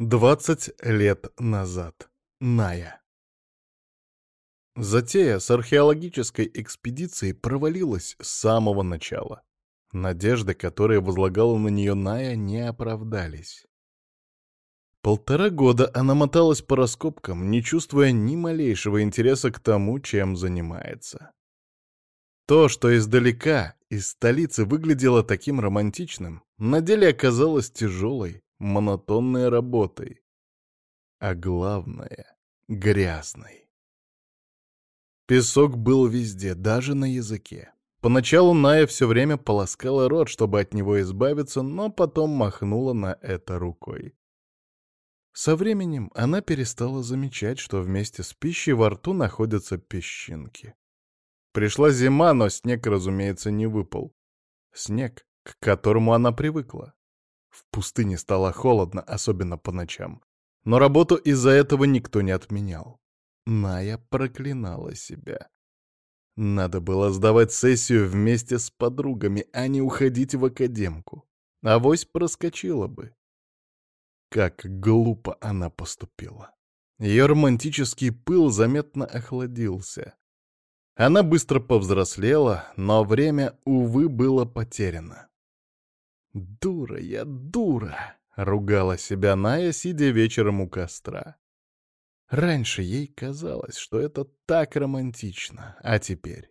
Двадцать лет назад. Ная. Затея с археологической экспедицией провалилась с самого начала. Надежды, которые возлагала на нее Ная, не оправдались. Полтора года она моталась по раскопкам, не чувствуя ни малейшего интереса к тому, чем занимается. То, что издалека, из столицы выглядело таким романтичным, на деле оказалось тяжелой, монотонной работой. А главное — грязной. Песок был везде, даже на языке. Поначалу Ная все время полоскала рот, чтобы от него избавиться, но потом махнула на это рукой. Со временем она перестала замечать, что вместе с пищей во рту находятся песчинки. Пришла зима, но снег, разумеется, не выпал. Снег, к которому она привыкла. В пустыне стало холодно, особенно по ночам. Но работу из-за этого никто не отменял. Ная проклинала себя. Надо было сдавать сессию вместе с подругами, а не уходить в академку. Авось проскочила бы. Как глупо она поступила. Ее романтический пыл заметно охладился. Она быстро повзрослела, но время, увы, было потеряно. «Дура я, дура!» — ругала себя Ная, сидя вечером у костра. Раньше ей казалось, что это так романтично, а теперь...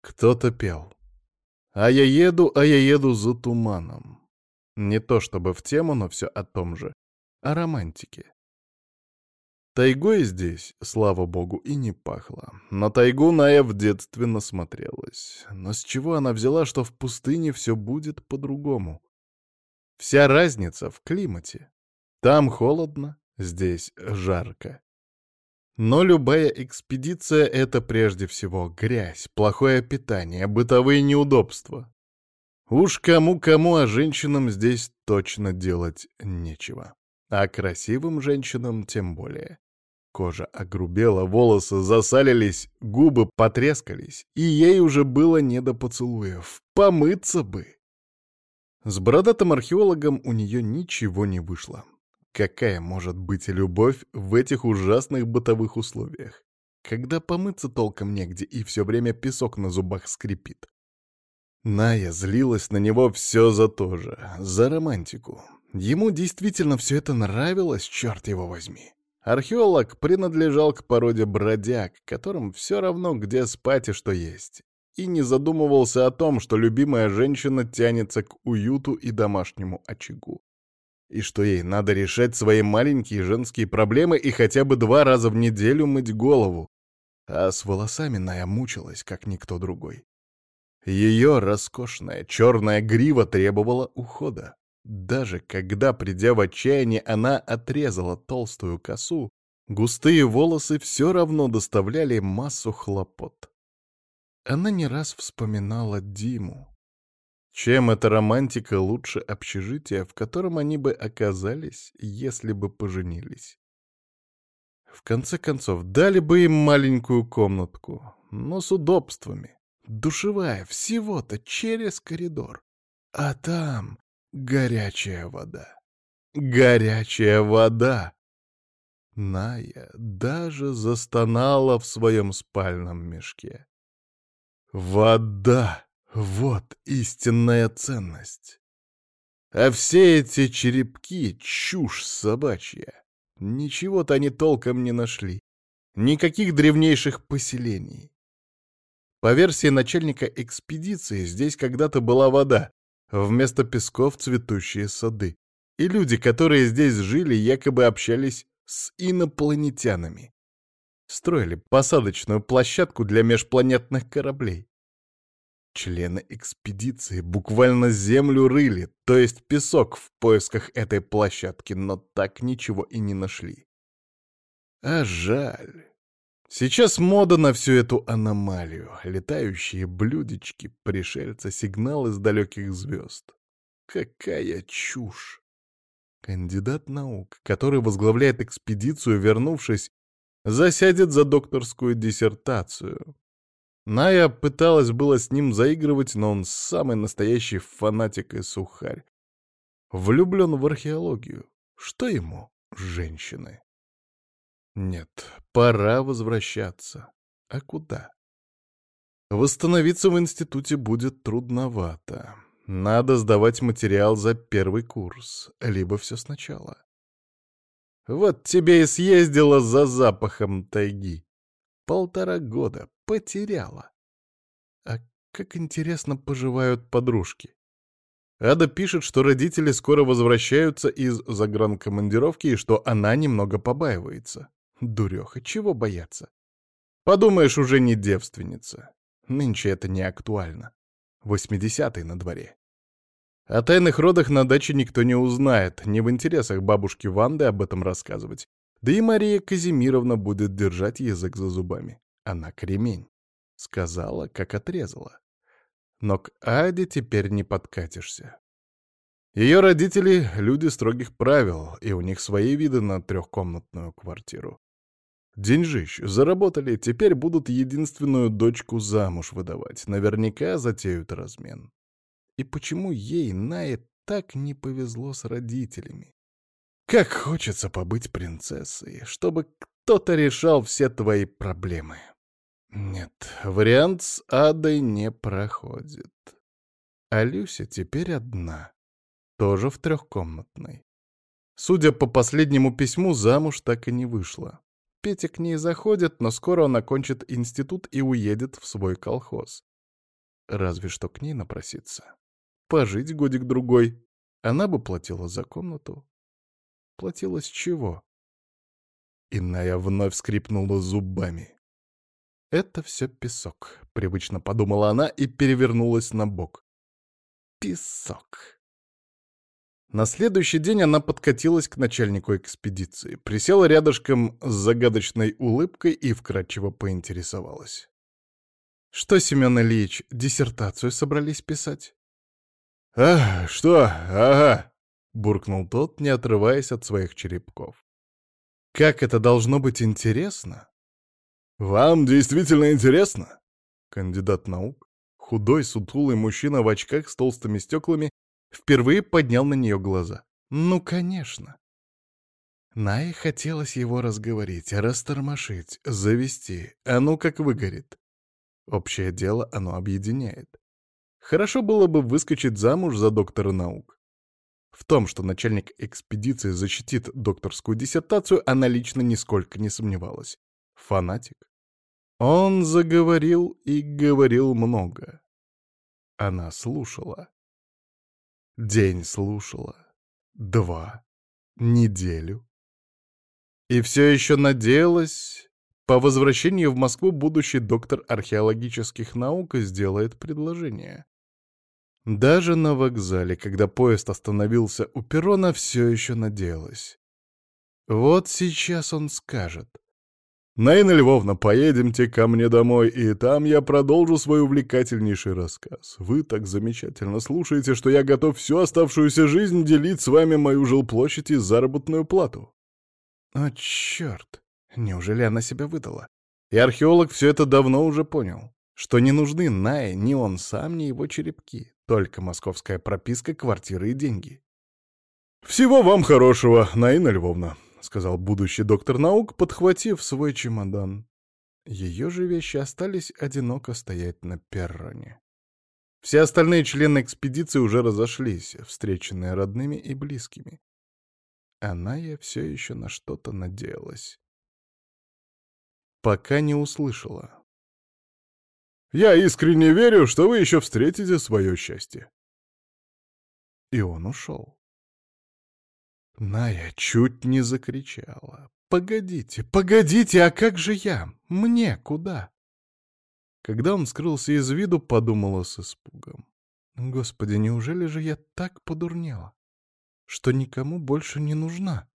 Кто-то пел. «А я еду, а я еду за туманом». Не то чтобы в тему, но все о том же. О романтике. Тайгой здесь, слава богу, и не пахло. На тайгу Ная в детстве насмотрелась. Но с чего она взяла, что в пустыне все будет по-другому? Вся разница в климате. Там холодно, здесь жарко. Но любая экспедиция — это прежде всего грязь, плохое питание, бытовые неудобства. Уж кому-кому, а женщинам здесь точно делать нечего. А красивым женщинам тем более. Кожа огрубела, волосы засалились, губы потрескались, и ей уже было не до поцелуев. Помыться бы! С бородатым археологом у нее ничего не вышло. Какая может быть любовь в этих ужасных бытовых условиях? Когда помыться толком негде, и все время песок на зубах скрипит. Ная злилась на него все за то же, за романтику. Ему действительно все это нравилось, черт его возьми. Археолог принадлежал к породе бродяг, которым все равно, где спать и что есть, и не задумывался о том, что любимая женщина тянется к уюту и домашнему очагу. И что ей надо решать свои маленькие женские проблемы и хотя бы два раза в неделю мыть голову. А с волосами Ная мучилась, как никто другой. Ее роскошная черная грива требовала ухода. Даже когда, придя в отчаяние, она отрезала толстую косу, густые волосы все равно доставляли массу хлопот. Она не раз вспоминала Диму. Чем эта романтика лучше общежития, в котором они бы оказались, если бы поженились? В конце концов, дали бы им маленькую комнатку, но с удобствами. Душевая всего-то через коридор. А там Горячая вода. Горячая вода. Ная даже застонала в своем спальном мешке. Вода — вот истинная ценность. А все эти черепки — чушь собачья. Ничего-то они толком не нашли. Никаких древнейших поселений. По версии начальника экспедиции, здесь когда-то была вода, Вместо песков цветущие сады. И люди, которые здесь жили, якобы общались с инопланетянами. Строили посадочную площадку для межпланетных кораблей. Члены экспедиции буквально землю рыли, то есть песок в поисках этой площадки, но так ничего и не нашли. А жаль. Сейчас мода на всю эту аномалию. Летающие блюдечки, пришельцы, сигналы с далеких звезд. Какая чушь! Кандидат наук, который возглавляет экспедицию, вернувшись, засядет за докторскую диссертацию. Ная пыталась было с ним заигрывать, но он самый настоящий фанатик и сухарь. Влюблен в археологию. Что ему? женщины. Нет, пора возвращаться. А куда? Восстановиться в институте будет трудновато. Надо сдавать материал за первый курс, либо все сначала. Вот тебе и съездила за запахом тайги. Полтора года потеряла. А как интересно поживают подружки. Ада пишет, что родители скоро возвращаются из загранкомандировки и что она немного побаивается. Дуреха, чего бояться? Подумаешь, уже не девственница. Нынче это не актуально. Восьмидесятый на дворе. О тайных родах на даче никто не узнает, не в интересах бабушки Ванды об этом рассказывать. Да и Мария Казимировна будет держать язык за зубами. Она кремень. Сказала, как отрезала. Но к Аде теперь не подкатишься. Ее родители — люди строгих правил, и у них свои виды на трехкомнатную квартиру. Деньжищ заработали, теперь будут единственную дочку замуж выдавать. Наверняка затеют размен. И почему ей, Нае, так не повезло с родителями? Как хочется побыть принцессой, чтобы кто-то решал все твои проблемы. Нет, вариант с Адой не проходит. А Люся теперь одна, тоже в трехкомнатной. Судя по последнему письму, замуж так и не вышла. Петя к ней заходит, но скоро он окончит институт и уедет в свой колхоз. Разве что к ней напроситься. Пожить годик-другой. Она бы платила за комнату. Платила с чего? Иная вновь скрипнула зубами. «Это все песок», — привычно подумала она и перевернулась на бок. «Песок». На следующий день она подкатилась к начальнику экспедиции, присела рядышком с загадочной улыбкой и вкратчиво поинтересовалась. «Что, Семен Ильич, диссертацию собрались писать?» «А, что? Ага!» — буркнул тот, не отрываясь от своих черепков. «Как это должно быть интересно?» «Вам действительно интересно?» Кандидат наук, худой, сутулый мужчина в очках с толстыми стеклами, Впервые поднял на нее глаза. Ну, конечно. Най хотелось его разговорить, растормошить, завести, а ну как выгорит. Общее дело оно объединяет. Хорошо было бы выскочить замуж за доктора наук. В том, что начальник экспедиции защитит докторскую диссертацию, она лично нисколько не сомневалась. Фанатик. Он заговорил и говорил много. Она слушала. День слушала. Два. Неделю. И все еще надеялась, по возвращении в Москву будущий доктор археологических наук сделает предложение. Даже на вокзале, когда поезд остановился у перрона, все еще надеялась. Вот сейчас он скажет — «Наина Львовна, поедемте ко мне домой, и там я продолжу свой увлекательнейший рассказ. Вы так замечательно слушаете, что я готов всю оставшуюся жизнь делить с вами мою жилплощадь и заработную плату». О, черт! Неужели она себя выдала? И археолог все это давно уже понял, что не нужны Най, ни он сам, ни его черепки, только московская прописка, квартиры и деньги. «Всего вам хорошего, Наина Львовна», сказал будущий доктор наук, подхватив свой чемодан. Ее же вещи остались одиноко стоять на перроне. Все остальные члены экспедиции уже разошлись, встреченные родными и близкими. Она я все еще на что-то надеялась. Пока не услышала. «Я искренне верю, что вы еще встретите свое счастье». И он ушел. Ная чуть не закричала. «Погодите, погодите, а как же я? Мне куда?» Когда он скрылся из виду, подумала с испугом. «Господи, неужели же я так подурнела, что никому больше не нужна?»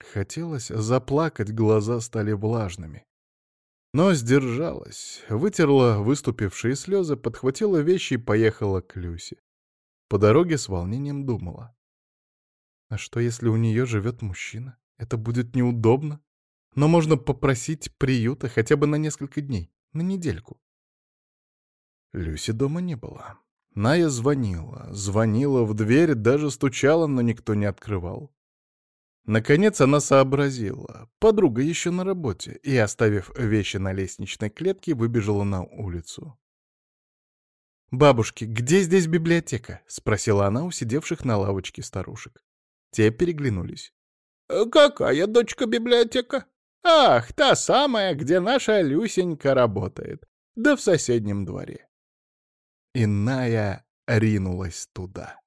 Хотелось заплакать, глаза стали влажными. Но сдержалась, вытерла выступившие слезы, подхватила вещи и поехала к Люсе. По дороге с волнением думала. А что, если у нее живет мужчина? Это будет неудобно. Но можно попросить приюта хотя бы на несколько дней, на недельку. Люси дома не было. Ная звонила, звонила в дверь, даже стучала, но никто не открывал. Наконец она сообразила. Подруга еще на работе, и, оставив вещи на лестничной клетке, выбежала на улицу. «Бабушки, где здесь библиотека?» — спросила она у сидевших на лавочке старушек. Те переглянулись. «Э, «Какая дочка библиотека?» «Ах, та самая, где наша Люсенька работает. Да в соседнем дворе». Иная ринулась туда.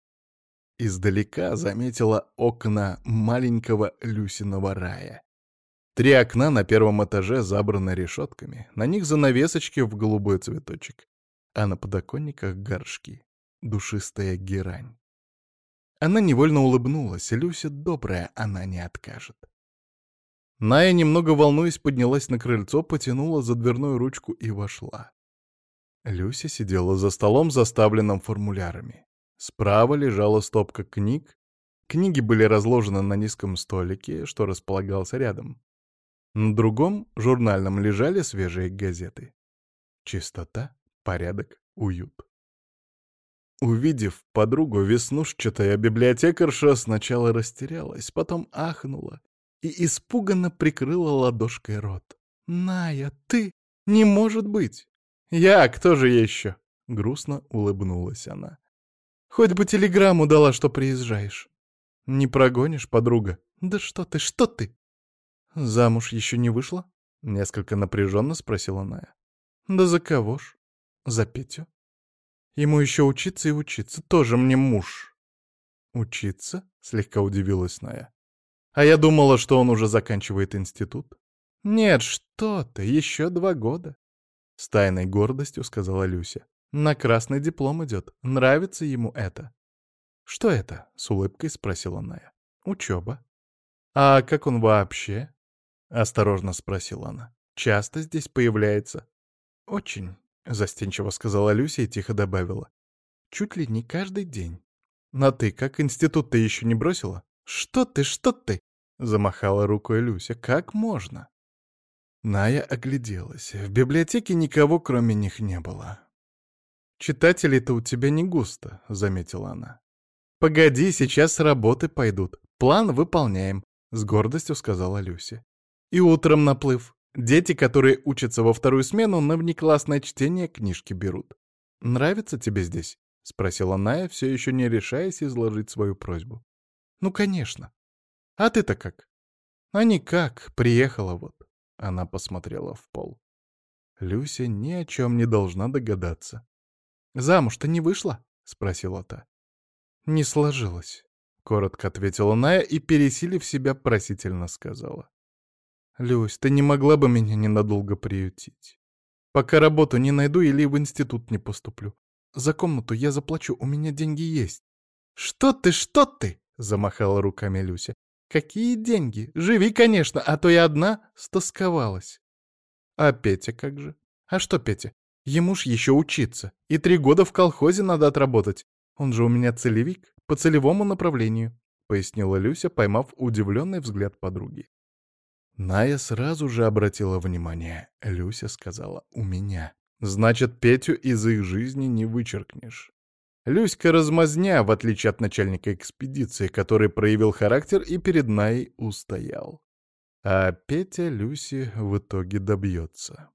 Издалека заметила окна маленького Люсиного рая. Три окна на первом этаже забраны решетками, на них занавесочки в голубой цветочек, а на подоконниках горшки, душистая герань. Она невольно улыбнулась, Люся добрая, она не откажет. Ная, немного волнуясь, поднялась на крыльцо, потянула за дверную ручку и вошла. Люся сидела за столом, заставленным формулярами. Справа лежала стопка книг. Книги были разложены на низком столике, что располагался рядом. На другом, журнальном, лежали свежие газеты. Чистота, порядок, уют. Увидев подругу, веснушчатая библиотекарша сначала растерялась, потом ахнула и испуганно прикрыла ладошкой рот. «Ная, ты? Не может быть!» «Я, кто же еще?» — грустно улыбнулась она. «Хоть бы телеграмму дала, что приезжаешь». «Не прогонишь, подруга?» «Да что ты, что ты?» «Замуж еще не вышла?» — несколько напряженно спросила Ная. «Да за кого ж?» «За Петю». «Ему еще учиться и учиться, тоже мне муж». «Учиться?» — слегка удивилась Ная. «А я думала, что он уже заканчивает институт». «Нет, что ты, еще два года». С тайной гордостью сказала Люся. На красный диплом идет. Нравится ему это. Что это? С улыбкой спросила Ная. Учеба. А как он вообще? Осторожно спросила она. Часто здесь появляется? Очень, застенчиво сказала Люся и тихо добавила. Чуть ли не каждый день. На ты как институт ты еще не бросила? Что ты, что ты? Замахала рукой Люся. Как можно? Ная огляделась. В библиотеке никого, кроме них, не было. «Читателей-то у тебя не густо», — заметила она. «Погоди, сейчас работы пойдут. План выполняем», — с гордостью сказала Люся. «И утром наплыв. Дети, которые учатся во вторую смену, на внеклассное чтение книжки берут. Нравится тебе здесь?» — спросила Ная, все еще не решаясь изложить свою просьбу. «Ну, конечно. А ты-то как?» «А никак. Приехала вот. Она посмотрела в пол. Люся ни о чем не должна догадаться. «Замуж-то не вышла?» — спросила та. «Не сложилось», — коротко ответила Ная и, пересилив себя, просительно сказала. «Люсь, ты не могла бы меня ненадолго приютить? Пока работу не найду или в институт не поступлю. За комнату я заплачу, у меня деньги есть». «Что ты, что ты?» — замахала руками Люся. Какие деньги? Живи, конечно, а то я одна стосковалась. А Петя как же? А что Петя? Ему ж еще учиться. И три года в колхозе надо отработать. Он же у меня целевик, по целевому направлению, — пояснила Люся, поймав удивленный взгляд подруги. Ная сразу же обратила внимание. Люся сказала «у меня». Значит, Петю из их жизни не вычеркнешь. Люська размазня, в отличие от начальника экспедиции, который проявил характер и перед Наей устоял. А Петя Люси в итоге добьется.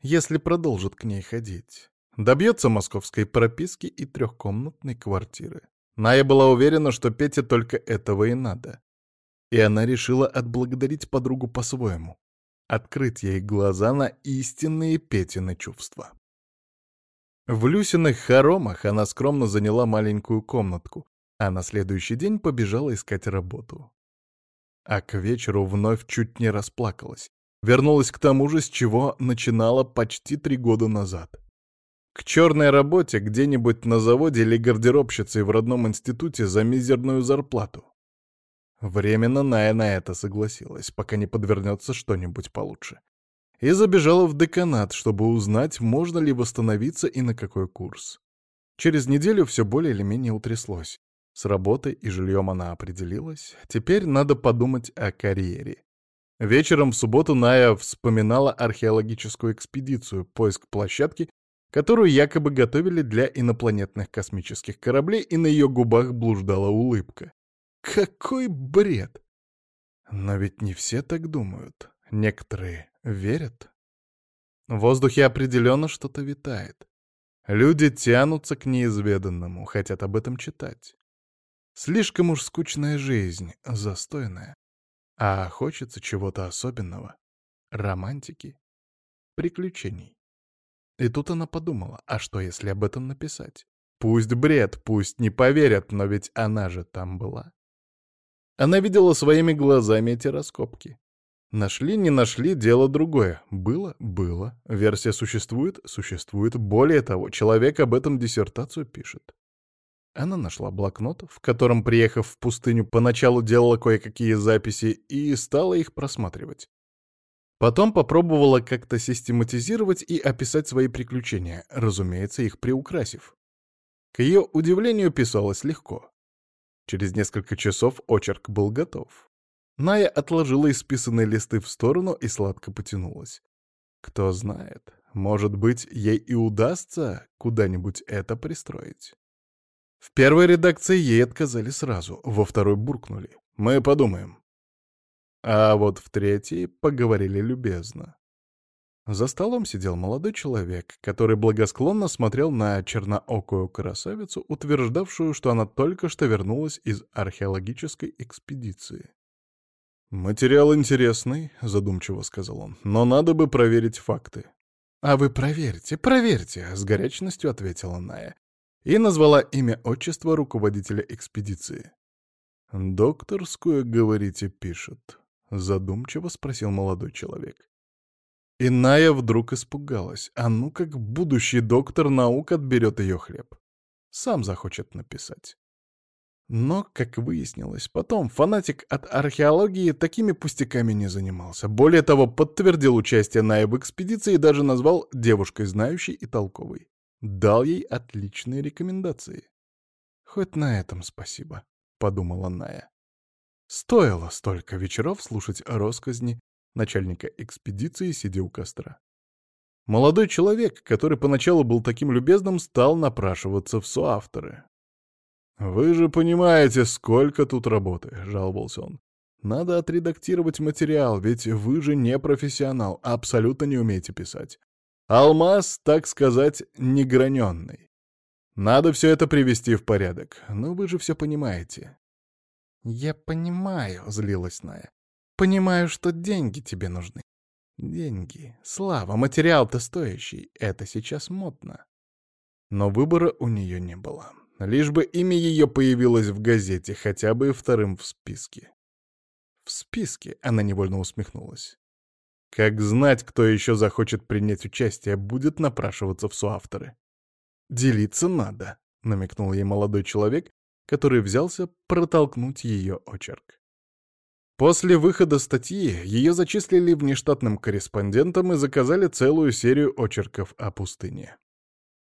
Если продолжит к ней ходить. Добьется московской прописки и трехкомнатной квартиры. Ная была уверена, что Пете только этого и надо. И она решила отблагодарить подругу по-своему. Открыть ей глаза на истинные Петины чувства. В Люсиных хоромах она скромно заняла маленькую комнатку, а на следующий день побежала искать работу. А к вечеру вновь чуть не расплакалась. Вернулась к тому же, с чего начинала почти три года назад. К черной работе где-нибудь на заводе или гардеробщицей в родном институте за мизерную зарплату. Временно Ная на это согласилась, пока не подвернется что-нибудь получше и забежала в деканат, чтобы узнать, можно ли восстановиться и на какой курс. Через неделю все более или менее утряслось. С работой и жильем она определилась. Теперь надо подумать о карьере. Вечером в субботу Ная вспоминала археологическую экспедицию, поиск площадки, которую якобы готовили для инопланетных космических кораблей, и на ее губах блуждала улыбка. Какой бред! Но ведь не все так думают. Некоторые верят. В воздухе определенно что-то витает. Люди тянутся к неизведанному, хотят об этом читать. Слишком уж скучная жизнь, застойная. А хочется чего-то особенного. Романтики. Приключений. И тут она подумала, а что если об этом написать? Пусть бред, пусть не поверят, но ведь она же там была. Она видела своими глазами эти раскопки. Нашли, не нашли, дело другое. Было, было. Версия существует, существует. Более того, человек об этом диссертацию пишет. Она нашла блокнот, в котором, приехав в пустыню, поначалу делала кое-какие записи и стала их просматривать. Потом попробовала как-то систематизировать и описать свои приключения, разумеется, их приукрасив. К ее удивлению писалось легко. Через несколько часов очерк был готов. Ная отложила исписанные листы в сторону и сладко потянулась. Кто знает, может быть, ей и удастся куда-нибудь это пристроить. В первой редакции ей отказали сразу, во второй буркнули. Мы подумаем. А вот в третьей поговорили любезно. За столом сидел молодой человек, который благосклонно смотрел на черноокую красавицу, утверждавшую, что она только что вернулась из археологической экспедиции. «Материал интересный», — задумчиво сказал он, — «но надо бы проверить факты». «А вы проверьте, проверьте», — с горячностью ответила Ная. И назвала имя отчества руководителя экспедиции. «Докторскую, говорите, пишет?» — задумчиво спросил молодой человек. Иная вдруг испугалась. А ну как будущий доктор наук отберет ее хлеб. Сам захочет написать. Но, как выяснилось, потом фанатик от археологии такими пустяками не занимался. Более того, подтвердил участие Наи в экспедиции и даже назвал девушкой знающей и толковой. Дал ей отличные рекомендации. «Хоть на этом спасибо», — подумала Ная. Стоило столько вечеров слушать росказни начальника экспедиции, сидя у костра. Молодой человек, который поначалу был таким любезным, стал напрашиваться в соавторы. «Вы же понимаете, сколько тут работы», — жаловался он. «Надо отредактировать материал, ведь вы же не профессионал, абсолютно не умеете писать. Алмаз, так сказать, неграненный. Надо все это привести в порядок. Но вы же все понимаете». «Я понимаю», — злилась Ная. «Понимаю, что деньги тебе нужны. Деньги, слава, материал-то стоящий. Это сейчас модно». Но выбора у нее не было. Лишь бы имя ее появилось в газете, хотя бы вторым в списке. В списке она невольно усмехнулась. Как знать, кто еще захочет принять участие, будет напрашиваться в соавторы. «Делиться надо», — намекнул ей молодой человек, который взялся протолкнуть ее очерк. После выхода статьи ее зачислили внештатным корреспондентом и заказали целую серию очерков о пустыне.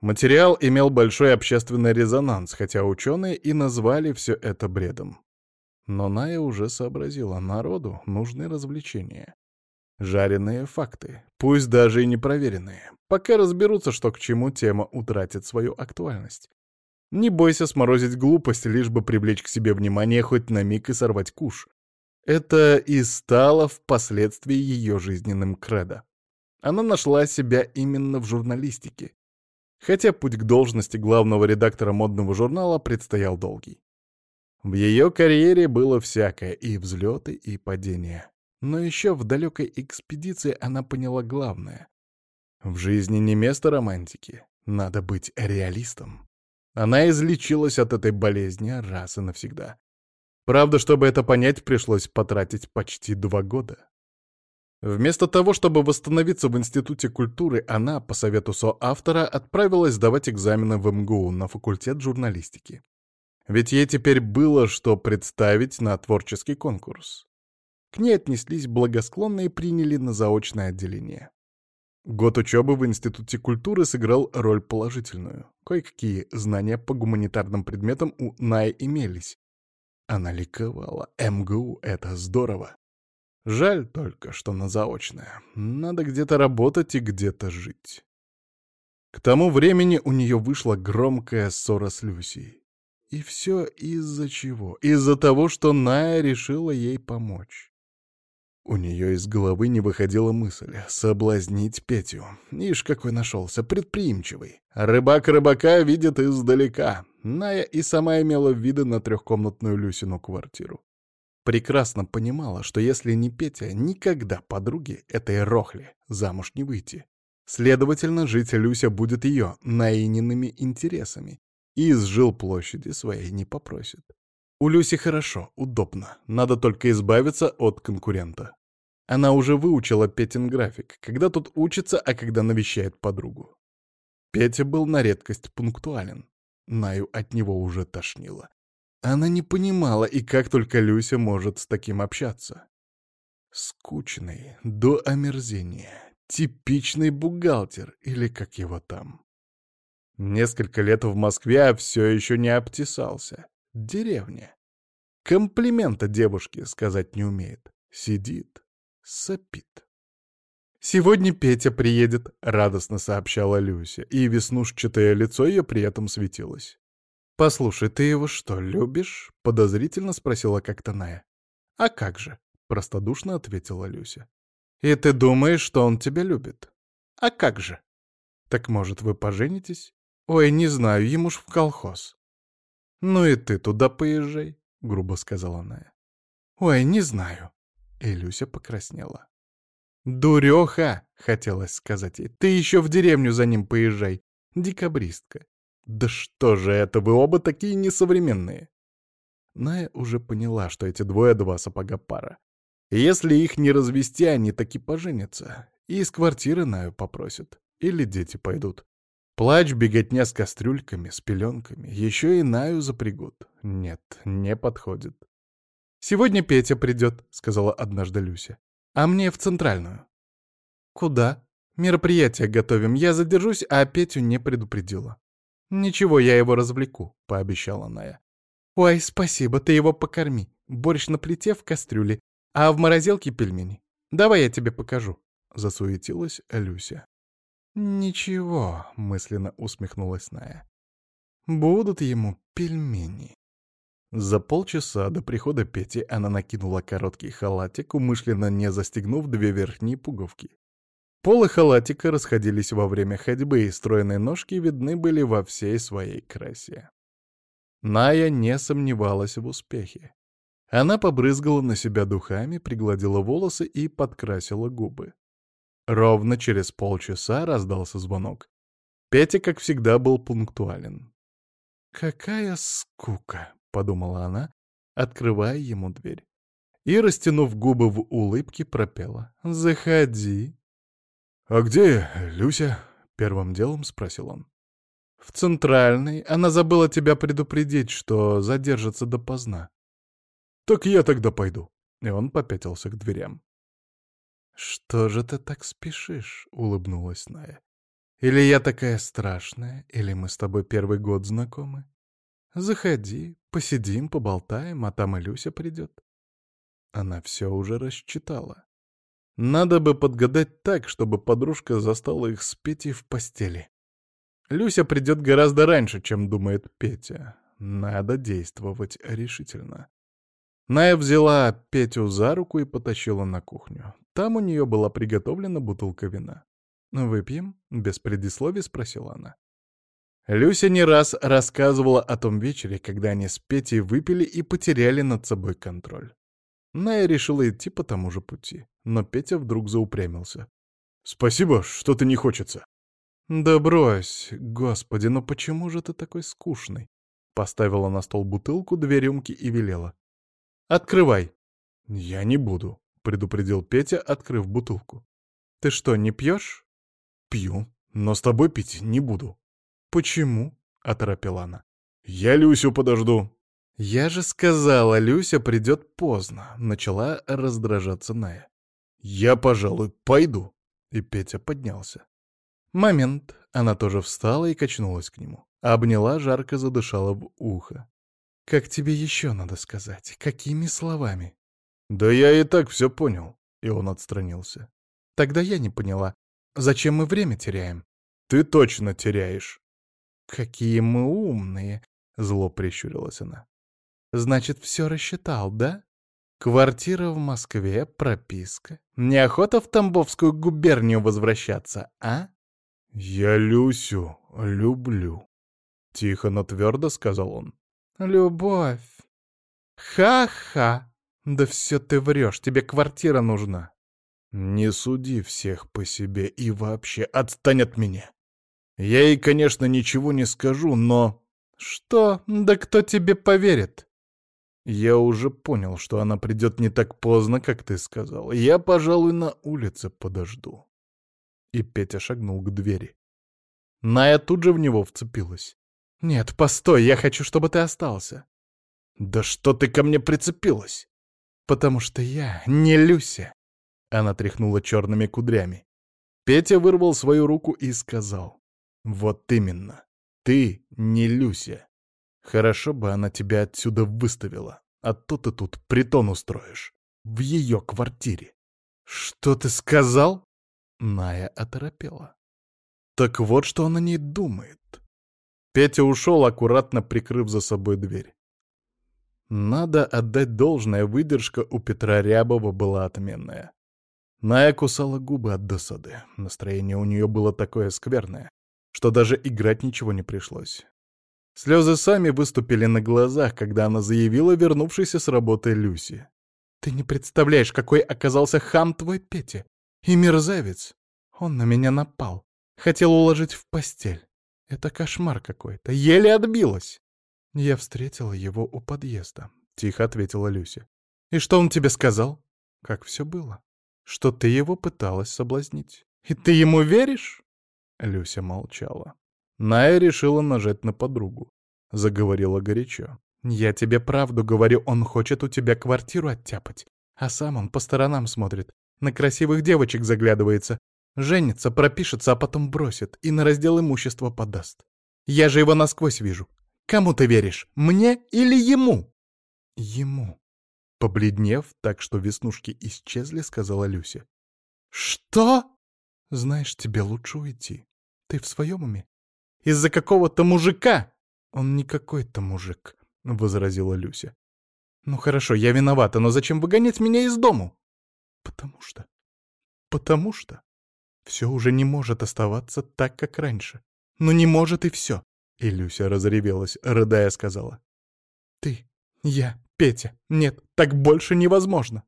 Материал имел большой общественный резонанс, хотя ученые и назвали все это бредом. Но Ная уже сообразила, народу нужны развлечения. Жареные факты, пусть даже и непроверенные. Пока разберутся, что к чему, тема утратит свою актуальность. Не бойся сморозить глупость, лишь бы привлечь к себе внимание хоть на миг и сорвать куш. Это и стало впоследствии ее жизненным кредо. Она нашла себя именно в журналистике, хотя путь к должности главного редактора модного журнала предстоял долгий. В ее карьере было всякое, и взлеты, и падения. Но еще в далекой экспедиции она поняла главное. В жизни не место романтики, надо быть реалистом. Она излечилась от этой болезни раз и навсегда. Правда, чтобы это понять, пришлось потратить почти два года. Вместо того, чтобы восстановиться в Институте культуры, она, по совету соавтора, отправилась сдавать экзамены в МГУ на факультет журналистики. Ведь ей теперь было что представить на творческий конкурс. К ней отнеслись благосклонно и приняли на заочное отделение. Год учебы в Институте культуры сыграл роль положительную. Кое-какие знания по гуманитарным предметам у Наи имелись. Она ликовала. МГУ — это здорово. Жаль только, что на заочное. Надо где-то работать и где-то жить. К тому времени у нее вышла громкая ссора с Люсией. И все из-за чего? Из-за того, что Ная решила ей помочь. У нее из головы не выходила мысль соблазнить Петю. Ишь, какой нашелся, предприимчивый. Рыбак рыбака видит издалека. Ная и сама имела виды на трехкомнатную Люсину квартиру. Прекрасно понимала, что если не Петя, никогда подруги этой рохли замуж не выйти. Следовательно, жить Люся будет ее наиненными интересами и из жилплощади своей не попросит. У Люси хорошо, удобно, надо только избавиться от конкурента. Она уже выучила Петин график, когда тот учится, а когда навещает подругу. Петя был на редкость пунктуален. Наю от него уже тошнило. Она не понимала, и как только Люся может с таким общаться. Скучный, до омерзения, типичный бухгалтер, или как его там. Несколько лет в Москве, а все еще не обтесался. Деревня. Комплимента девушке сказать не умеет. Сидит, сопит. «Сегодня Петя приедет», — радостно сообщала Люся, и веснушчатое лицо ее при этом светилось. «Послушай, ты его что, любишь?» — подозрительно спросила как-то Ная. «А как же?» — простодушно ответила Люся. «И ты думаешь, что он тебя любит?» «А как же?» «Так, может, вы поженитесь?» «Ой, не знаю, ему ж в колхоз». «Ну и ты туда поезжай», — грубо сказала Ная. «Ой, не знаю». И Люся покраснела. «Дуреха!» — хотелось сказать ей. «Ты еще в деревню за ним поезжай, декабристка. Да что же это, вы оба такие несовременные!» Ная уже поняла, что эти двое два сапога пара. Если их не развести, они таки поженятся. И из квартиры Наю попросят. Или дети пойдут. Плач, беготня с кастрюльками, с пеленками. Еще и Наю запрягут. Нет, не подходит. «Сегодня Петя придет», — сказала однажды Люся. «А мне в центральную». «Куда?» «Мероприятие готовим. Я задержусь, а Петю не предупредила». «Ничего, я его развлеку», — пообещала Ная. «Ой, спасибо, ты его покорми. Борщ на плите в кастрюле, а в морозилке пельмени. Давай я тебе покажу», — засуетилась Люся. «Ничего», — мысленно усмехнулась Ная. «Будут ему пельмени». За полчаса до прихода Пети она накинула короткий халатик, умышленно не застегнув две верхние пуговки. Полы халатика расходились во время ходьбы, и стройные ножки видны были во всей своей красе. Ная не сомневалась в успехе. Она побрызгала на себя духами, пригладила волосы и подкрасила губы. Ровно через полчаса раздался звонок. Петя, как всегда, был пунктуален. «Какая скука!» — подумала она, открывая ему дверь. И, растянув губы в улыбке, пропела. «Заходи!» «А где Люся?» — первым делом спросил он. «В центральной. Она забыла тебя предупредить, что задержится допоздна». «Так я тогда пойду». И он попятился к дверям. «Что же ты так спешишь?» — улыбнулась Ная. «Или я такая страшная, или мы с тобой первый год знакомы? Заходи, посидим, поболтаем, а там и Люся придет». Она все уже рассчитала. Надо бы подгадать так, чтобы подружка застала их с Петей в постели. Люся придет гораздо раньше, чем думает Петя. Надо действовать решительно. Ная взяла Петю за руку и потащила на кухню. Там у нее была приготовлена бутылка вина. «Выпьем?» — без предисловий спросила она. Люся не раз рассказывала о том вечере, когда они с Петей выпили и потеряли над собой контроль. Ная решила идти по тому же пути но Петя вдруг заупрямился. «Спасибо, что-то не хочется». «Да брось, господи, ну почему же ты такой скучный?» Поставила на стол бутылку, две рюмки и велела. «Открывай». «Я не буду», — предупредил Петя, открыв бутылку. «Ты что, не пьешь?» «Пью, но с тобой пить не буду». «Почему?» — оторопела она. «Я Люсю подожду». «Я же сказала, Люся придет поздно», — начала раздражаться Ная. «Я, пожалуй, пойду». И Петя поднялся. Момент. Она тоже встала и качнулась к нему. Обняла, жарко задышала в ухо. «Как тебе еще надо сказать? Какими словами?» «Да я и так все понял». И он отстранился. «Тогда я не поняла. Зачем мы время теряем?» «Ты точно теряешь». «Какие мы умные!» — зло прищурилась она. «Значит, все рассчитал, да?» Квартира в Москве, прописка. Неохота в Тамбовскую губернию возвращаться, а? Я Люсю люблю. Тихо, но твердо сказал он. Любовь. Ха-ха. Да все ты врешь, тебе квартира нужна. Не суди всех по себе и вообще отстань от меня. Я ей, конечно, ничего не скажу, но... Что? Да кто тебе поверит? Я уже понял, что она придет не так поздно, как ты сказал. Я, пожалуй, на улице подожду. И Петя шагнул к двери. Ная тут же в него вцепилась. «Нет, постой, я хочу, чтобы ты остался». «Да что ты ко мне прицепилась?» «Потому что я не Люся». Она тряхнула черными кудрями. Петя вырвал свою руку и сказал. «Вот именно. Ты не Люся. Хорошо бы она тебя отсюда выставила, а то ты тут притон устроишь. В ее квартире». «Что ты сказал?» Ная оторопела. Так вот, что он о ней думает. Петя ушел, аккуратно прикрыв за собой дверь. Надо отдать должное, выдержка у Петра Рябова была отменная. Ная кусала губы от досады. Настроение у нее было такое скверное что даже играть ничего не пришлось. Слезы сами выступили на глазах, когда она заявила вернувшейся с работы Люси. «Ты не представляешь, какой оказался хам твой Петя! И мерзавец! Он на меня напал, хотел уложить в постель. Это кошмар какой-то, еле отбилась!» «Я встретила его у подъезда», — тихо ответила Люся. «И что он тебе сказал?» «Как все было. Что ты его пыталась соблазнить. И ты ему веришь?» Люся молчала. Ная решила нажать на подругу. Заговорила горячо. «Я тебе правду говорю, он хочет у тебя квартиру оттяпать. А сам он по сторонам смотрит, на красивых девочек заглядывается, женится, пропишется, а потом бросит и на раздел имущества подаст. Я же его насквозь вижу. Кому ты веришь, мне или ему?» «Ему». Побледнев так, что веснушки исчезли, сказала Люся. «Что?» «Знаешь, тебе лучше уйти. Ты в своем уме? Из-за какого-то мужика? Он не какой-то мужик, — возразила Люся. Ну хорошо, я виновата, но зачем выгонять меня из дому? Потому что... Потому что... Все уже не может оставаться так, как раньше. Ну не может и все. И Люся разревелась, рыдая сказала. Ты, я, Петя, нет, так больше невозможно.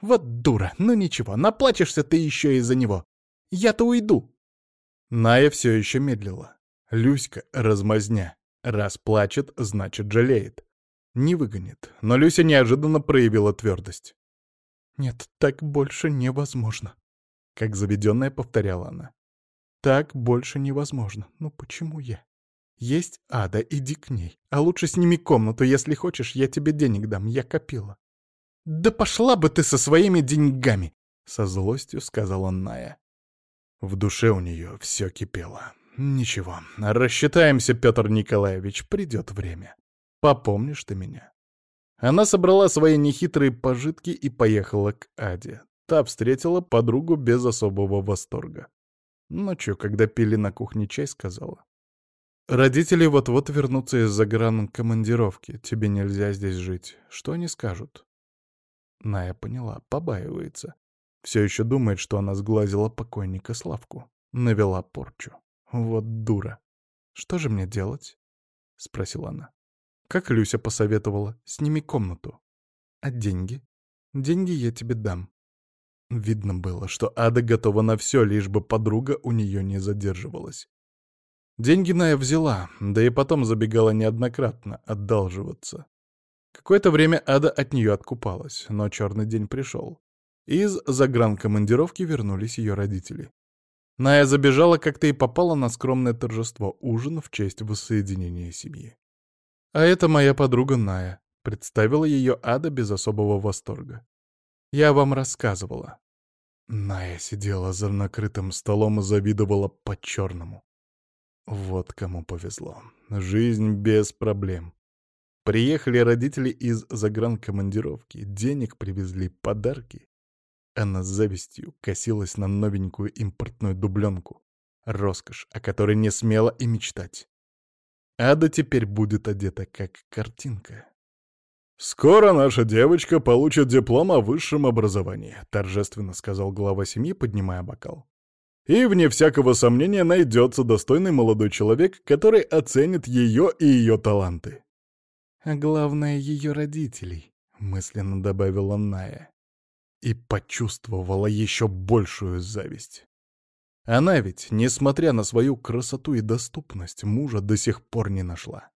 Вот дура, ну ничего, наплачешься ты еще из-за него. Я-то уйду. Ная все еще медлила. Люська — размазня. Раз плачет, значит жалеет. Не выгонит, но Люся неожиданно проявила твердость. «Нет, так больше невозможно», — как заведенная повторяла она. «Так больше невозможно. Ну почему я? Есть ада, иди к ней. А лучше сними комнату, если хочешь, я тебе денег дам, я копила». «Да пошла бы ты со своими деньгами!» — со злостью сказала Ная. В душе у нее все кипело. Ничего, рассчитаемся, Петр Николаевич, придет время. Попомнишь ты меня. Она собрала свои нехитрые пожитки и поехала к Аде. Та встретила подругу без особого восторга. Ночью, когда пили на кухне чай, сказала. «Родители вот-вот вернутся из загранкомандировки. Тебе нельзя здесь жить. Что они скажут?» Ная поняла, побаивается. Все еще думает, что она сглазила покойника Славку. Навела порчу. Вот дура. Что же мне делать? Спросила она. Как Люся посоветовала, сними комнату. А деньги? Деньги я тебе дам. Видно было, что Ада готова на все, лишь бы подруга у нее не задерживалась. Деньги Ная взяла, да и потом забегала неоднократно отдалживаться. Какое-то время Ада от нее откупалась, но черный день пришел. Из загранкомандировки вернулись ее родители. Ная забежала как-то и попала на скромное торжество — ужин в честь воссоединения семьи. «А это моя подруга Ная», — представила ее Ада без особого восторга. «Я вам рассказывала». Ная сидела за накрытым столом и завидовала по-черному. Вот кому повезло. Жизнь без проблем. Приехали родители из загранкомандировки, денег привезли, подарки. Она с завистью косилась на новенькую импортную дубленку. Роскошь, о которой не смела и мечтать. Ада теперь будет одета как картинка. «Скоро наша девочка получит диплом о высшем образовании», — торжественно сказал глава семьи, поднимая бокал. «И, вне всякого сомнения, найдется достойный молодой человек, который оценит ее и ее таланты». «А главное, ее родителей», — мысленно добавила Ная. И почувствовала еще большую зависть. Она ведь, несмотря на свою красоту и доступность, мужа до сих пор не нашла.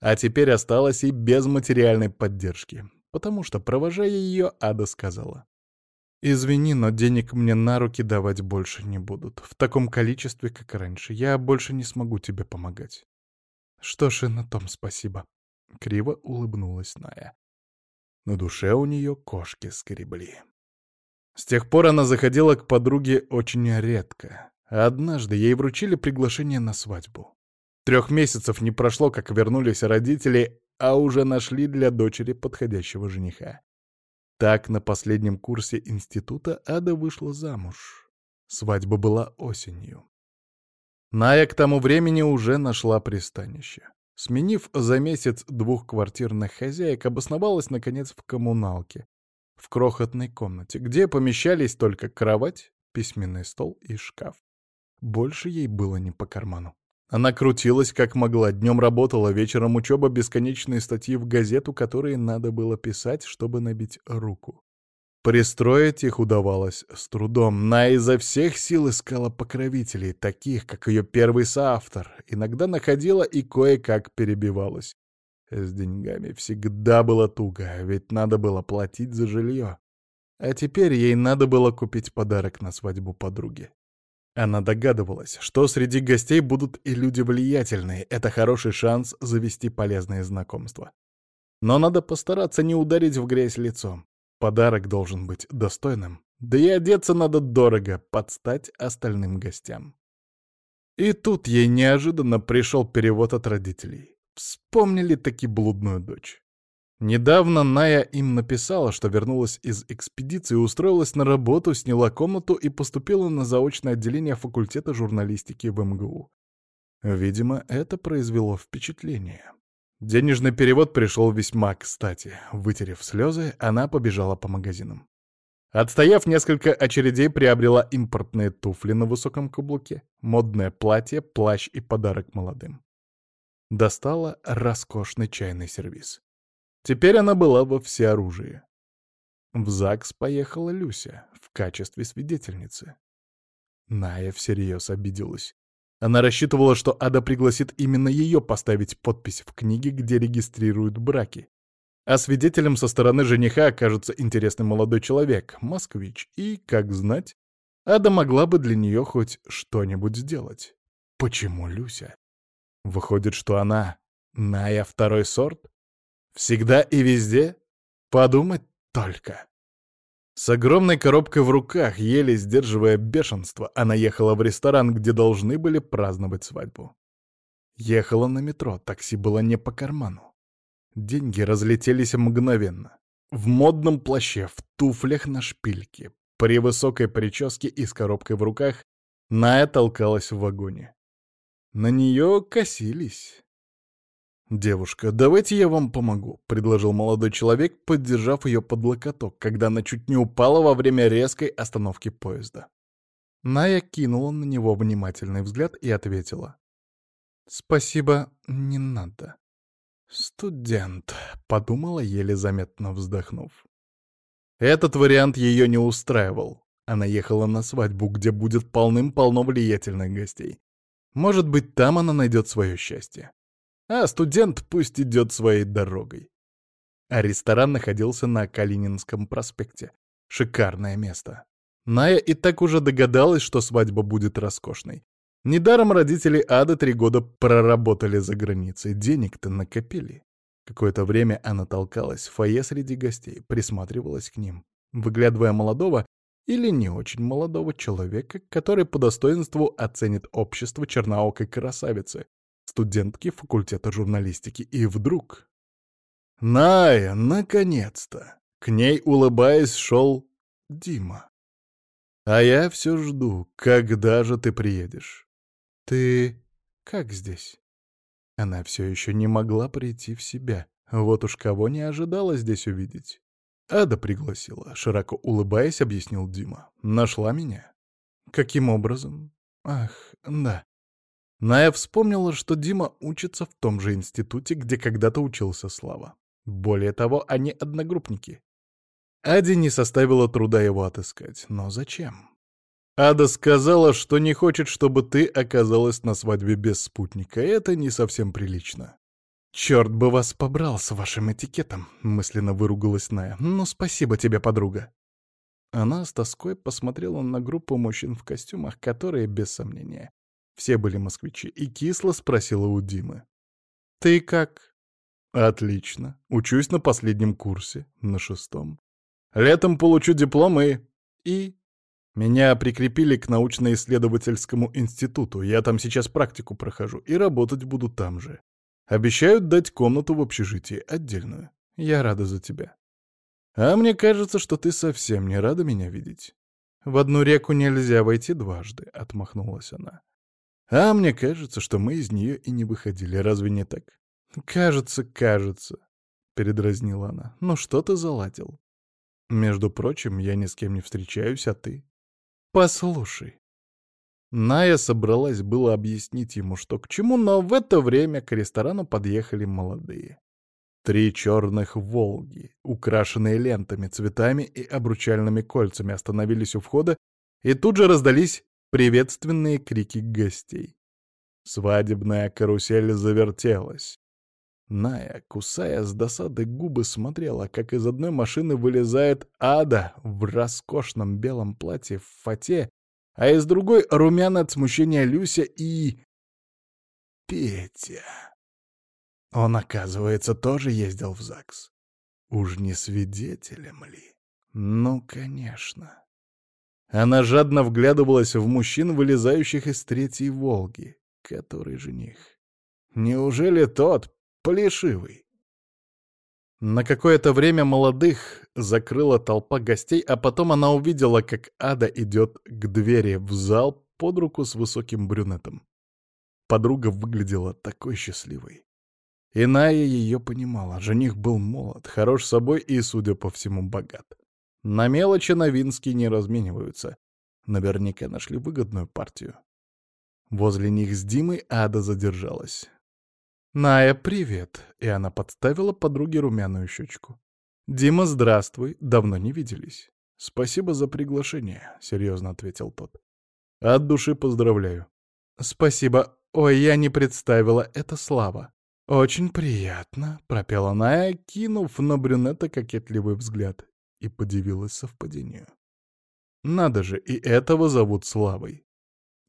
А теперь осталась и без материальной поддержки, потому что, провожая ее, Ада сказала. «Извини, но денег мне на руки давать больше не будут. В таком количестве, как раньше. Я больше не смогу тебе помогать». «Что ж, и на том спасибо». Криво улыбнулась Ная. На душе у нее кошки скребли. С тех пор она заходила к подруге очень редко. Однажды ей вручили приглашение на свадьбу. Трех месяцев не прошло, как вернулись родители, а уже нашли для дочери подходящего жениха. Так на последнем курсе института Ада вышла замуж. Свадьба была осенью. Ная к тому времени уже нашла пристанище. Сменив за месяц двухквартирных хозяек, обосновалась, наконец, в коммуналке, в крохотной комнате, где помещались только кровать, письменный стол и шкаф. Больше ей было не по карману. Она крутилась как могла, днем работала, вечером учеба, бесконечные статьи в газету, которые надо было писать, чтобы набить руку. Пристроить их удавалось с трудом. На изо всех сил искала покровителей, таких, как ее первый соавтор. Иногда находила и кое-как перебивалась. С деньгами всегда было туго, ведь надо было платить за жилье. А теперь ей надо было купить подарок на свадьбу подруги. Она догадывалась, что среди гостей будут и люди влиятельные, это хороший шанс завести полезные знакомства. Но надо постараться не ударить в грязь лицом. Подарок должен быть достойным. Да и одеться надо дорого, подстать остальным гостям. И тут ей неожиданно пришел перевод от родителей. Вспомнили таки блудную дочь. Недавно Ная им написала, что вернулась из экспедиции, устроилась на работу, сняла комнату и поступила на заочное отделение факультета журналистики в МГУ. Видимо, это произвело впечатление. Денежный перевод пришел весьма кстати. Вытерев слезы, она побежала по магазинам. Отстояв несколько очередей, приобрела импортные туфли на высоком каблуке, модное платье, плащ и подарок молодым. Достала роскошный чайный сервиз. Теперь она была во всеоружии. В ЗАГС поехала Люся в качестве свидетельницы. Ная всерьез обиделась. Она рассчитывала, что Ада пригласит именно ее поставить подпись в книге, где регистрируют браки. А свидетелем со стороны жениха окажется интересный молодой человек, москвич, и, как знать, Ада могла бы для нее хоть что-нибудь сделать. Почему Люся? Выходит, что она Ная второй сорт? Всегда и везде? Подумать только. С огромной коробкой в руках, еле сдерживая бешенство, она ехала в ресторан, где должны были праздновать свадьбу. Ехала на метро, такси было не по карману. Деньги разлетелись мгновенно. В модном плаще, в туфлях на шпильке, при высокой прическе и с коробкой в руках, Ная толкалась в вагоне. На нее косились. «Девушка, давайте я вам помогу», — предложил молодой человек, поддержав ее под локоток, когда она чуть не упала во время резкой остановки поезда. Ная кинула на него внимательный взгляд и ответила. «Спасибо, не надо». «Студент», — подумала, еле заметно вздохнув. Этот вариант ее не устраивал. Она ехала на свадьбу, где будет полным-полно влиятельных гостей. Может быть, там она найдет свое счастье а студент пусть идет своей дорогой. А ресторан находился на Калининском проспекте. Шикарное место. Ная и так уже догадалась, что свадьба будет роскошной. Недаром родители Ады три года проработали за границей, денег-то накопили. Какое-то время она толкалась в фойе среди гостей, присматривалась к ним, выглядывая молодого или не очень молодого человека, который по достоинству оценит общество черноокой красавицы, студентки факультета журналистики, и вдруг... Ная, наконец-то! К ней, улыбаясь, шел Дима. А я все жду, когда же ты приедешь? Ты как здесь? Она все еще не могла прийти в себя. Вот уж кого не ожидала здесь увидеть. Ада пригласила, широко улыбаясь, объяснил Дима. Нашла меня. Каким образом? Ах, да. Ная вспомнила, что Дима учится в том же институте, где когда-то учился Слава. Более того, они одногруппники. Аде не составило труда его отыскать. Но зачем? Ада сказала, что не хочет, чтобы ты оказалась на свадьбе без спутника. Это не совсем прилично. «Черт бы вас побрал с вашим этикетом», — мысленно выругалась Ная. «Ну, спасибо тебе, подруга». Она с тоской посмотрела на группу мужчин в костюмах, которые, без сомнения, все были москвичи, и кисло спросила у Димы. «Ты как?» «Отлично. Учусь на последнем курсе, на шестом. Летом получу диплом и... и... Меня прикрепили к научно-исследовательскому институту, я там сейчас практику прохожу, и работать буду там же. Обещают дать комнату в общежитии, отдельную. Я рада за тебя. А мне кажется, что ты совсем не рада меня видеть. В одну реку нельзя войти дважды, — отмахнулась она. А мне кажется, что мы из нее и не выходили, разве не так? Кажется, кажется, — передразнила она. Ну что ты заладил? Между прочим, я ни с кем не встречаюсь, а ты? Послушай. Ная собралась было объяснить ему, что к чему, но в это время к ресторану подъехали молодые. Три черных «Волги», украшенные лентами, цветами и обручальными кольцами, остановились у входа, и тут же раздались приветственные крики гостей. Свадебная карусель завертелась. Ная, кусая с досады губы, смотрела, как из одной машины вылезает Ада в роскошном белом платье в фате, а из другой — румяна от смущения Люся и... Петя. Он, оказывается, тоже ездил в ЗАГС. Уж не свидетелем ли? Ну, конечно. Она жадно вглядывалась в мужчин, вылезающих из третьей «Волги». Который жених? Неужели тот, плешивый? На какое-то время молодых закрыла толпа гостей, а потом она увидела, как Ада идет к двери в зал под руку с высоким брюнетом. Подруга выглядела такой счастливой. Иная ее понимала, жених был молод, хорош собой и, судя по всему, богат. На мелочи новинские не размениваются. Наверняка нашли выгодную партию. Возле них с Димой Ада задержалась. «Ная, привет!» — и она подставила подруге румяную щечку. «Дима, здравствуй! Давно не виделись». «Спасибо за приглашение», — серьезно ответил тот. «От души поздравляю». «Спасибо. Ой, я не представила. Это Слава». «Очень приятно», — пропела Ная, кинув на брюнета кокетливый взгляд и подивилась совпадению. «Надо же, и этого зовут Славой».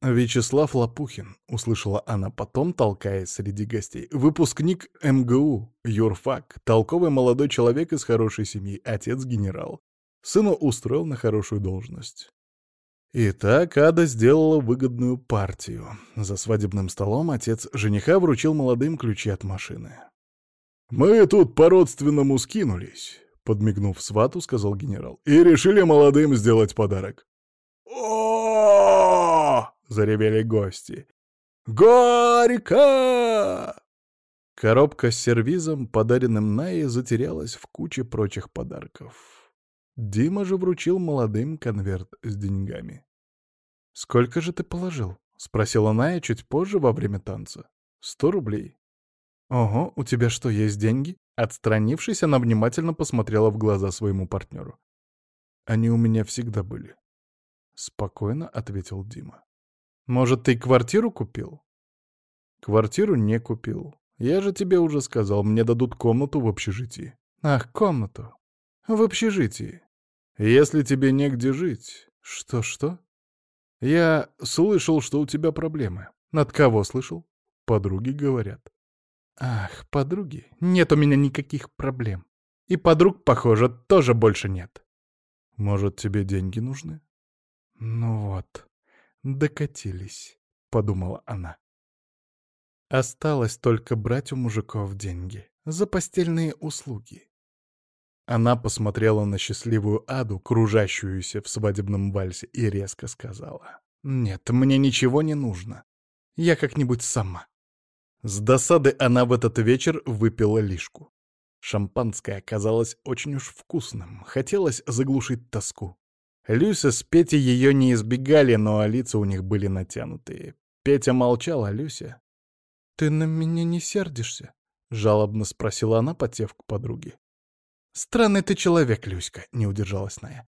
«Вячеслав Лопухин», — услышала она потом, толкаясь среди гостей. «Выпускник МГУ, юрфак, толковый молодой человек из хорошей семьи, отец-генерал. Сына устроил на хорошую должность». Итак, Ада сделала выгодную партию. За свадебным столом отец жениха вручил молодым ключи от машины. «Мы тут по-родственному скинулись. Подмигнув свату, сказал генерал. «И решили молодым сделать подарок». о заревели гости. «Горько!» Коробка с сервизом, подаренным Найе, затерялась в куче прочих подарков. Дима же вручил молодым конверт с деньгами. «Сколько же ты положил?» — спросила Ная чуть позже во время танца. «Сто рублей». «Ого, у тебя что, есть деньги?» Отстранившись, она внимательно посмотрела в глаза своему партнеру. «Они у меня всегда были», — спокойно ответил Дима. «Может, ты квартиру купил?» «Квартиру не купил. Я же тебе уже сказал, мне дадут комнату в общежитии». «Ах, комнату. В общежитии. Если тебе негде жить...» «Что-что?» «Я слышал, что у тебя проблемы». «От кого слышал?» «Подруги говорят». Ах, подруги, нет у меня никаких проблем. И подруг, похоже, тоже больше нет. Может, тебе деньги нужны? Ну вот, докатились, подумала она. Осталось только брать у мужиков деньги за постельные услуги. Она посмотрела на счастливую Аду, кружащуюся в свадебном вальсе, и резко сказала. «Нет, мне ничего не нужно. Я как-нибудь сама». С досады она в этот вечер выпила лишку. Шампанское оказалось очень уж вкусным, хотелось заглушить тоску. Люся с Петей ее не избегали, но лица у них были натянутые. Петя молчал, а Люся... «Ты на меня не сердишься?» — жалобно спросила она, подсев к подруге. «Странный ты человек, Люська», — не удержалась Ная.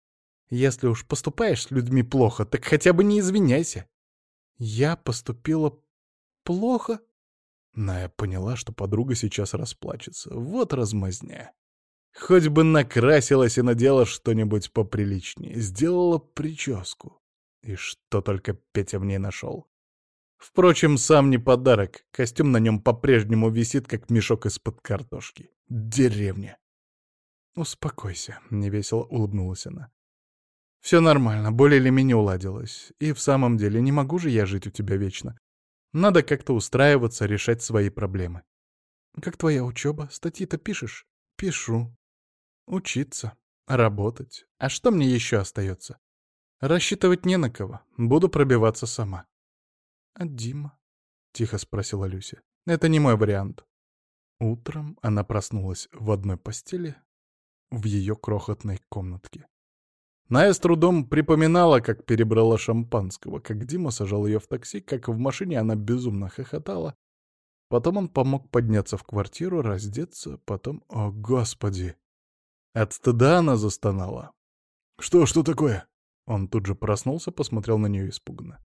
«Если уж поступаешь с людьми плохо, так хотя бы не извиняйся». «Я поступила плохо?» Ная поняла, что подруга сейчас расплачется. Вот размазня. Хоть бы накрасилась и надела что-нибудь поприличнее, сделала прическу. И что только Петя в ней нашел. Впрочем, сам не подарок, костюм на нем по-прежнему висит, как мешок из-под картошки. Деревня. «Успокойся», — невесело улыбнулась она. «Все нормально, более или менее уладилось. И в самом деле, не могу же я жить у тебя вечно. Надо как-то устраиваться, решать свои проблемы. Как твоя учеба? Статьи-то пишешь? Пишу. Учиться. Работать. А что мне еще остается? Рассчитывать не на кого. Буду пробиваться сама. А Дима? Тихо спросила Люся. Это не мой вариант. Утром она проснулась в одной постели в ее крохотной комнатке. Ная с трудом припоминала, как перебрала шампанского, как Дима сажал ее в такси, как в машине она безумно хохотала. Потом он помог подняться в квартиру, раздеться, потом... О, Господи! От стыда она застонала. «Что, что такое?» Он тут же проснулся, посмотрел на нее испуганно.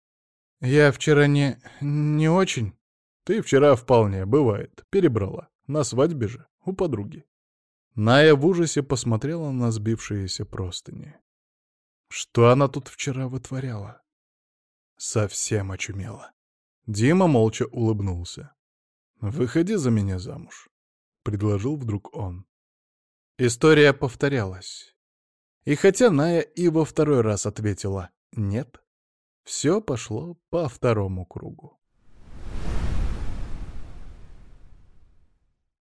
«Я вчера не... не очень...» «Ты вчера вполне, бывает, перебрала. На свадьбе же, у подруги». Ная в ужасе посмотрела на сбившиеся простыни. Что она тут вчера вытворяла? Совсем очумела. Дима молча улыбнулся. «Выходи за меня замуж», — предложил вдруг он. История повторялась. И хотя Ная и во второй раз ответила «нет», все пошло по второму кругу.